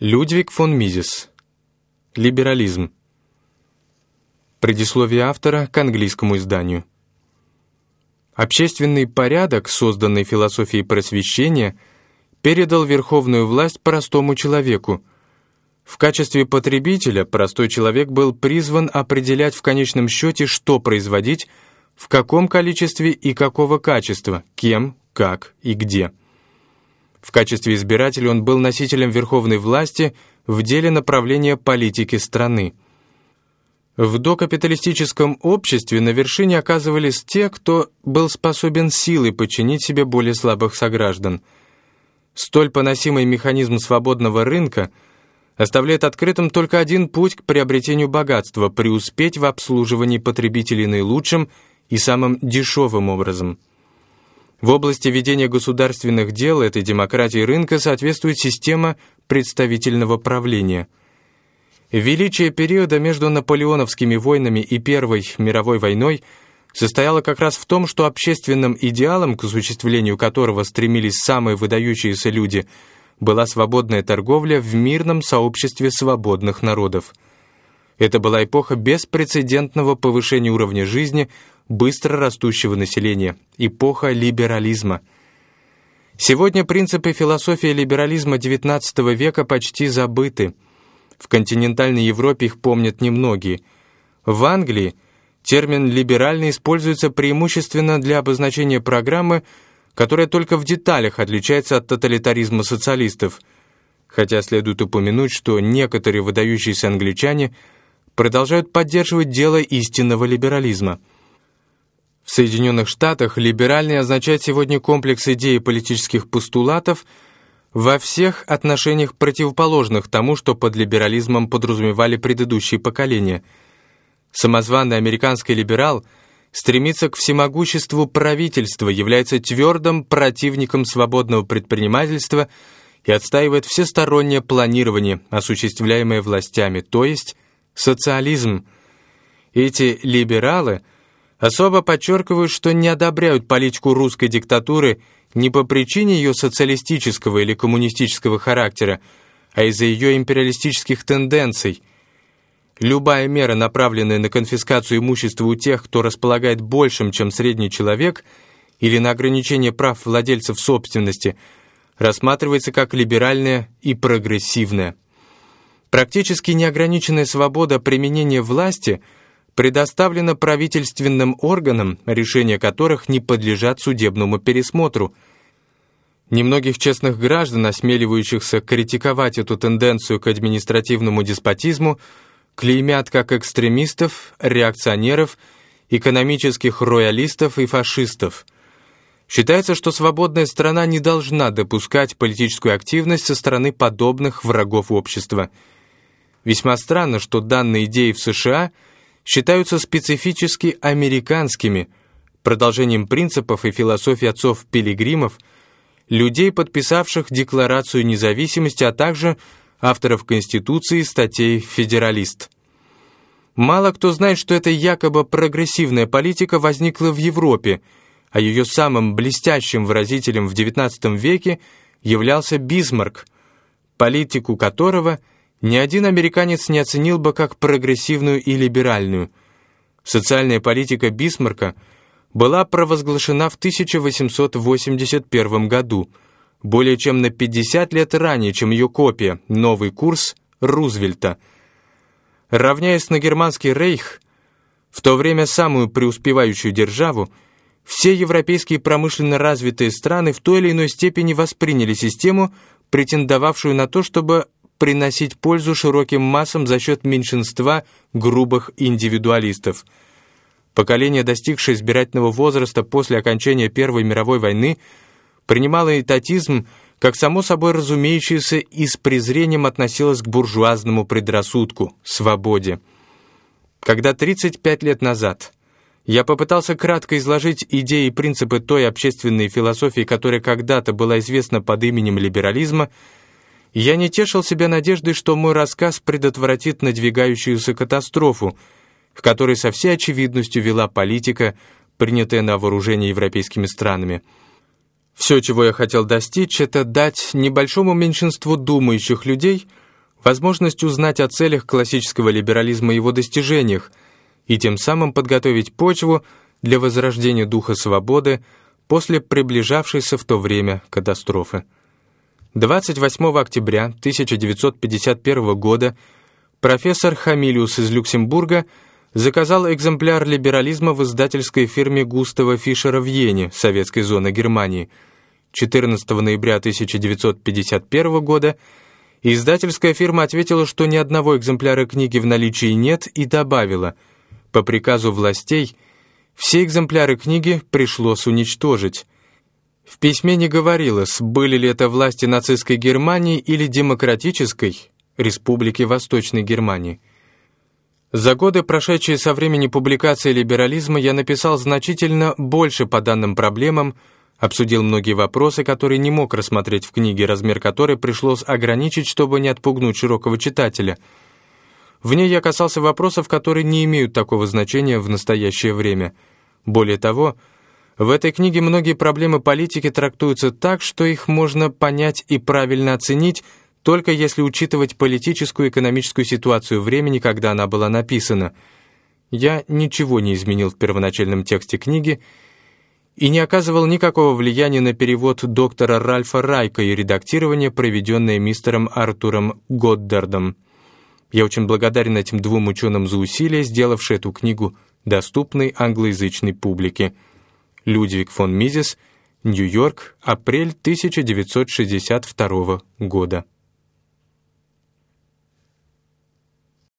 Людвиг фон Мизис. Либерализм. Предисловие автора к английскому изданию. Общественный порядок, созданный философией просвещения, передал верховную власть простому человеку. В качестве потребителя простой человек был призван определять в конечном счете, что производить, в каком количестве и какого качества, кем, как и где – в качестве избирателя он был носителем верховной власти в деле направления политики страны. В докапиталистическом обществе на вершине оказывались те, кто был способен силой подчинить себе более слабых сограждан. Столь поносимый механизм свободного рынка оставляет открытым только один путь к приобретению богатства – преуспеть в обслуживании потребителей наилучшим и самым дешевым образом – в области ведения государственных дел этой демократии рынка соответствует система представительного правления. Величие периода между наполеоновскими войнами и Первой мировой войной состояло как раз в том, что общественным идеалом, к осуществлению которого стремились самые выдающиеся люди, была свободная торговля в мирном сообществе свободных народов. Это была эпоха беспрецедентного повышения уровня жизни – быстро растущего населения, эпоха либерализма. Сегодня принципы философии либерализма XIX века почти забыты. В континентальной Европе их помнят немногие. В Англии термин «либеральный» используется преимущественно для обозначения программы, которая только в деталях отличается от тоталитаризма социалистов, хотя следует упомянуть, что некоторые выдающиеся англичане продолжают поддерживать дело истинного либерализма – в Соединенных Штатах либеральный означает сегодня комплекс идей и политических постулатов во всех отношениях противоположных тому, что под либерализмом подразумевали предыдущие поколения. Самозваный американский либерал стремится к всемогуществу правительства, является твердым противником свободного предпринимательства и отстаивает всестороннее планирование, осуществляемое властями, то есть социализм. Эти либералы – Особо подчеркивают, что не одобряют политику русской диктатуры не по причине ее социалистического или коммунистического характера, а из-за ее империалистических тенденций. Любая мера, направленная на конфискацию имущества у тех, кто располагает большим, чем средний человек, или на ограничение прав владельцев собственности, рассматривается как либеральная и прогрессивная. Практически неограниченная свобода применения власти – предоставлено правительственным органам, решения которых не подлежат судебному пересмотру. Немногих честных граждан, осмеливающихся критиковать эту тенденцию к административному деспотизму, клеймят как экстремистов, реакционеров, экономических роялистов и фашистов. Считается, что свободная страна не должна допускать политическую активность со стороны подобных врагов общества. Весьма странно, что данные идеи в США – считаются специфически американскими, продолжением принципов и философии отцов-пилигримов, людей, подписавших Декларацию независимости, а также авторов Конституции статей «Федералист». Мало кто знает, что эта якобы прогрессивная политика возникла в Европе, а ее самым блестящим выразителем в XIX веке являлся Бисмарк, политику которого – ни один американец не оценил бы как прогрессивную и либеральную. Социальная политика Бисмарка была провозглашена в 1881 году, более чем на 50 лет ранее, чем ее копия «Новый курс» Рузвельта. Равняясь на германский рейх, в то время самую преуспевающую державу, все европейские промышленно развитые страны в той или иной степени восприняли систему, претендовавшую на то, чтобы приносить пользу широким массам за счет меньшинства грубых индивидуалистов. Поколение, достигшее избирательного возраста после окончания Первой мировой войны, принимало этатизм как само собой разумеющееся и с презрением относилось к буржуазному предрассудку – свободе. Когда 35 лет назад я попытался кратко изложить идеи и принципы той общественной философии, которая когда-то была известна под именем либерализма – я не тешил себя надеждой, что мой рассказ предотвратит надвигающуюся катастрофу, к которой со всей очевидностью вела политика, принятая на вооружение европейскими странами. Все, чего я хотел достичь, это дать небольшому меньшинству думающих людей возможность узнать о целях классического либерализма и его достижениях, и тем самым подготовить почву для возрождения духа свободы после приближавшейся в то время катастрофы. 28 октября 1951 года профессор Хамилиус из Люксембурга заказал экземпляр либерализма в издательской фирме Густава Фишера в Йене, советской зоны Германии. 14 ноября 1951 года издательская фирма ответила, что ни одного экземпляра книги в наличии нет и добавила, по приказу властей все экземпляры книги пришлось уничтожить. В письме не говорилось, были ли это власти нацистской Германии или демократической Республики Восточной Германии. За годы, прошедшие со времени публикации либерализма, я написал значительно больше по данным проблемам, обсудил многие вопросы, которые не мог рассмотреть в книге, размер которой пришлось ограничить, чтобы не отпугнуть широкого читателя. В ней я касался вопросов, которые не имеют такого значения в настоящее время. Более того, в этой книге многие проблемы политики трактуются так, что их можно понять и правильно оценить, только если учитывать политическую и экономическую ситуацию времени, когда она была написана. Я ничего не изменил в первоначальном тексте книги и не оказывал никакого влияния на перевод доктора Ральфа Райка и редактирование, проведенное мистером Артуром Годдардом. Я очень благодарен этим двум ученым за усилия, сделавшие эту книгу доступной англоязычной публике. Людвиг фон Мизес, Нью-Йорк, апрель 1962 года.